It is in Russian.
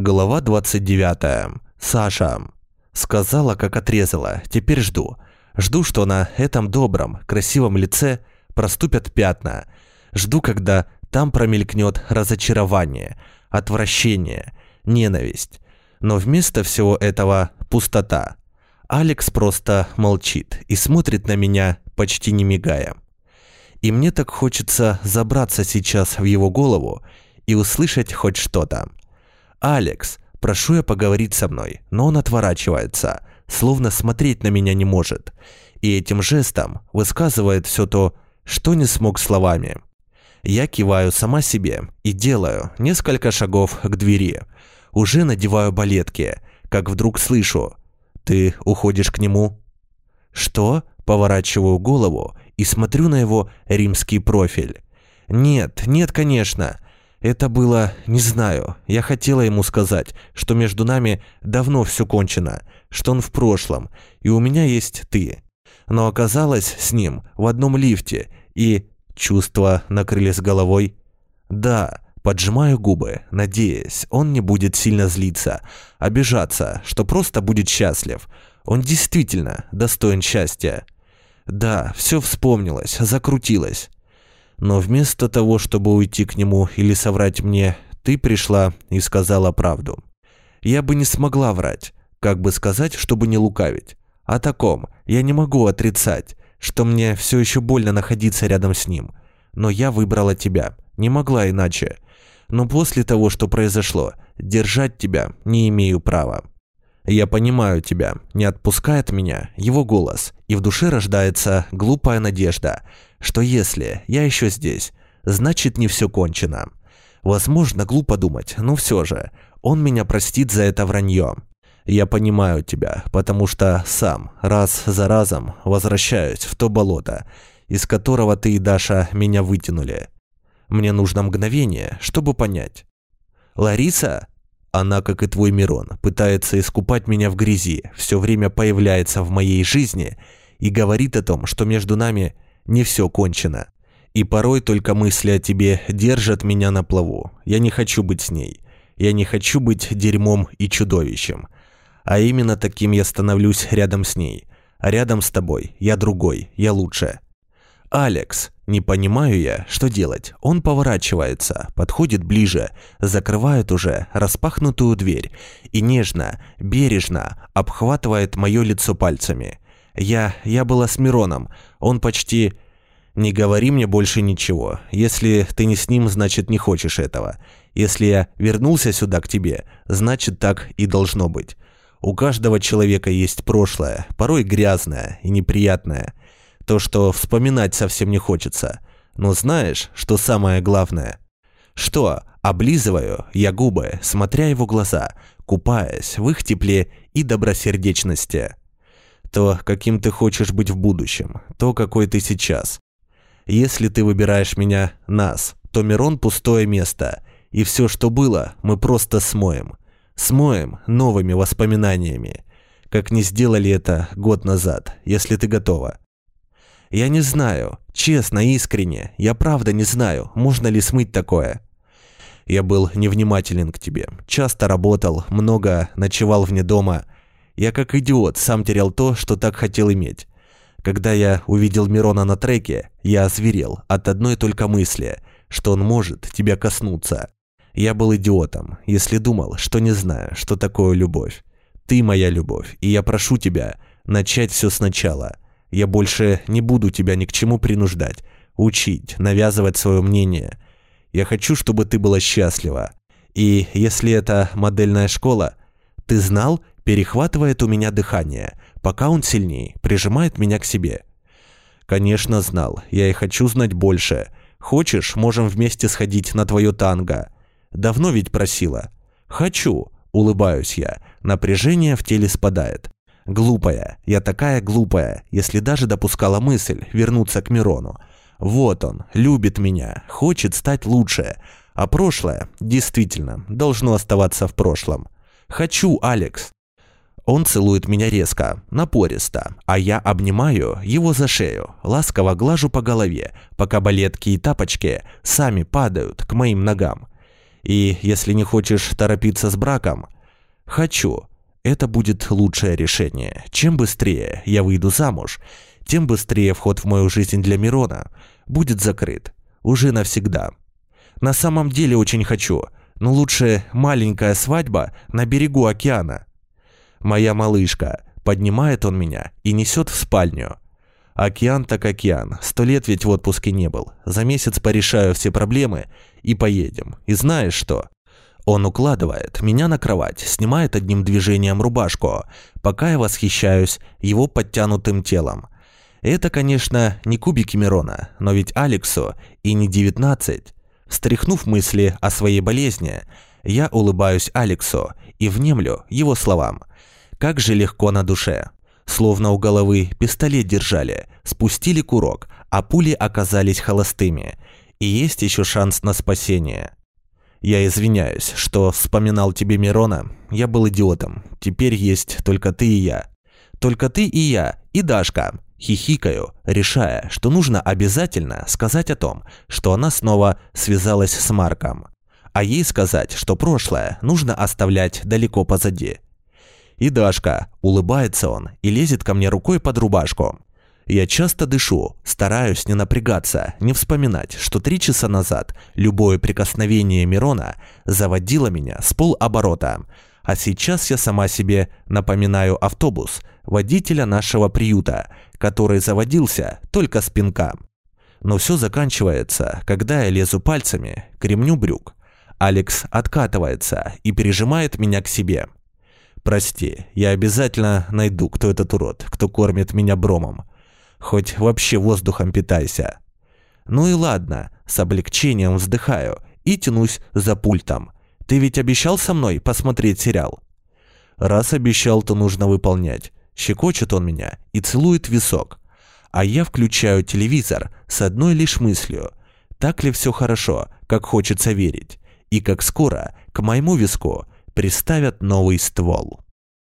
Глава 29. Саша. Сказала, как отрезала. Теперь жду. Жду, что на этом добром, красивом лице проступят пятна. Жду, когда там промелькнет разочарование, отвращение, ненависть. Но вместо всего этого пустота. Алекс просто молчит и смотрит на меня, почти не мигая. И мне так хочется забраться сейчас в его голову и услышать хоть что-то. «Алекс, прошу я поговорить со мной», но он отворачивается, словно смотреть на меня не может, и этим жестом высказывает все то, что не смог словами. Я киваю сама себе и делаю несколько шагов к двери. Уже надеваю балетки, как вдруг слышу «Ты уходишь к нему?» «Что?» Поворачиваю голову и смотрю на его римский профиль. «Нет, нет, конечно. Это было, не знаю, я хотела ему сказать, что между нами давно все кончено, что он в прошлом, и у меня есть ты. Но оказалось с ним в одном лифте, и чувства накрылись головой. Да, поджимаю губы, надеясь, он не будет сильно злиться, обижаться, что просто будет счастлив. Он действительно достоин счастья. Да, все вспомнилось, закрутилось. Но вместо того, чтобы уйти к нему или соврать мне, ты пришла и сказала правду. Я бы не смогла врать, как бы сказать, чтобы не лукавить. О таком я не могу отрицать, что мне все еще больно находиться рядом с ним. Но я выбрала тебя, не могла иначе. Но после того, что произошло, держать тебя не имею права. «Я понимаю тебя», не отпускает меня его голос, и в душе рождается глупая надежда, что если я еще здесь, значит не все кончено. Возможно, глупо думать, но все же, он меня простит за это вранье. Я понимаю тебя, потому что сам раз за разом возвращаюсь в то болото, из которого ты и Даша меня вытянули. Мне нужно мгновение, чтобы понять. Лариса она, как и твой Мирон, пытается искупать меня в грязи, все время появляется в моей жизни и говорит о том, что между нами не все кончено. И порой только мысли о тебе держат меня на плаву. Я не хочу быть с ней. Я не хочу быть дерьмом и чудовищем. А именно таким я становлюсь рядом с ней. А рядом с тобой я другой, я лучше. «Алекс!» Не понимаю я, что делать. Он поворачивается, подходит ближе, закрывает уже распахнутую дверь и нежно, бережно обхватывает мое лицо пальцами. Я... я была с Мироном. Он почти... Не говори мне больше ничего. Если ты не с ним, значит не хочешь этого. Если я вернулся сюда к тебе, значит так и должно быть. У каждого человека есть прошлое, порой грязное и неприятное – то, что вспоминать совсем не хочется. Но знаешь, что самое главное? Что, облизываю я губы, смотря его глаза, купаясь в их тепле и добросердечности. То, каким ты хочешь быть в будущем, то, какой ты сейчас. Если ты выбираешь меня, нас, то Мирон пустое место, и все, что было, мы просто смоем. Смоем новыми воспоминаниями, как не сделали это год назад, если ты готова. Я не знаю. Честно, искренне. Я правда не знаю, можно ли смыть такое. Я был невнимателен к тебе. Часто работал, много ночевал вне дома. Я как идиот сам терял то, что так хотел иметь. Когда я увидел Мирона на треке, я озверел от одной только мысли, что он может тебя коснуться. Я был идиотом, если думал, что не знаю, что такое любовь. Ты моя любовь, и я прошу тебя начать все сначала – я больше не буду тебя ни к чему принуждать, учить, навязывать свое мнение. Я хочу, чтобы ты была счастлива. И если это модельная школа, ты знал, перехватывает у меня дыхание, пока он сильнее, прижимает меня к себе. Конечно, знал. Я и хочу знать больше. Хочешь, можем вместе сходить на твое танго. Давно ведь просила. Хочу, улыбаюсь я. Напряжение в теле спадает. Глупая, я такая глупая, если даже допускала мысль вернуться к Мирону. Вот он, любит меня, хочет стать лучше, а прошлое, действительно, должно оставаться в прошлом. Хочу, Алекс. Он целует меня резко, напористо, а я обнимаю его за шею, ласково глажу по голове, пока балетки и тапочки сами падают к моим ногам. И если не хочешь торопиться с браком, хочу. Это будет лучшее решение. Чем быстрее я выйду замуж, тем быстрее вход в мою жизнь для Мирона будет закрыт. Уже навсегда. На самом деле очень хочу, но лучше маленькая свадьба на берегу океана. Моя малышка, поднимает он меня и несет в спальню. Океан так океан, сто лет ведь в отпуске не был. За месяц порешаю все проблемы и поедем. И знаешь что? Он укладывает меня на кровать, снимает одним движением рубашку, пока я восхищаюсь его подтянутым телом. Это, конечно, не кубики Мирона, но ведь Алексу и не 19. Встряхнув мысли о своей болезни, я улыбаюсь Алексу и внемлю его словам. Как же легко на душе. Словно у головы пистолет держали, спустили курок, а пули оказались холостыми. И есть еще шанс на спасение. Я извиняюсь, что вспоминал тебе Мирона. Я был идиотом. Теперь есть только ты и я. Только ты и я, и Дашка. Хихикаю, решая, что нужно обязательно сказать о том, что она снова связалась с Марком. А ей сказать, что прошлое нужно оставлять далеко позади. И Дашка, улыбается он и лезет ко мне рукой под рубашку. Я часто дышу, стараюсь не напрягаться, не вспоминать, что три часа назад любое прикосновение Мирона заводило меня с полоборота. А сейчас я сама себе напоминаю автобус, водителя нашего приюта, который заводился только с пинка. Но все заканчивается, когда я лезу пальцами к ремню брюк. Алекс откатывается и прижимает меня к себе. Прости, я обязательно найду, кто этот урод, кто кормит меня бромом. Хоть вообще воздухом питайся. Ну и ладно, с облегчением вздыхаю и тянусь за пультом. Ты ведь обещал со мной посмотреть сериал? Раз обещал, то нужно выполнять. Щекочет он меня и целует висок. А я включаю телевизор с одной лишь мыслью. Так ли все хорошо, как хочется верить? И как скоро к моему виску приставят новый ствол.